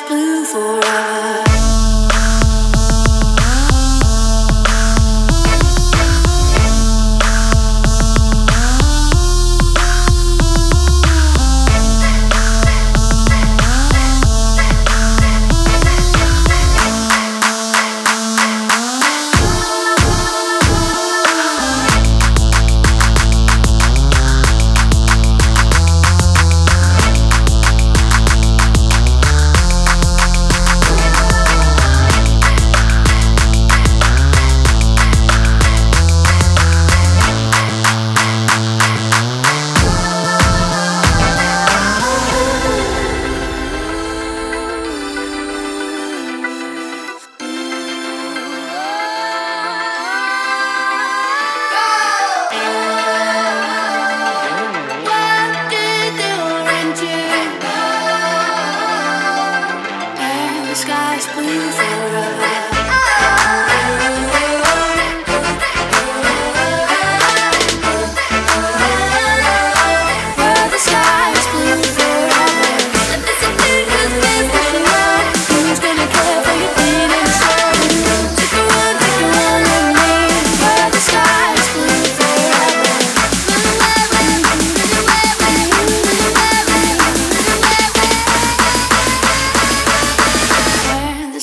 blue the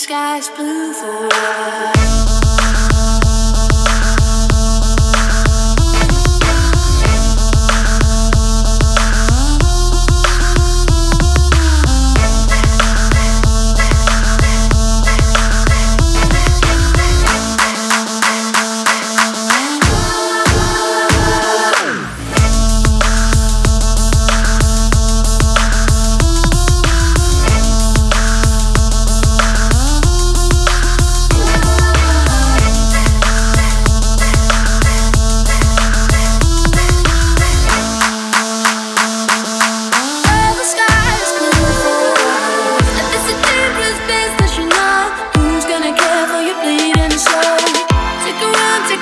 sky's blue for us.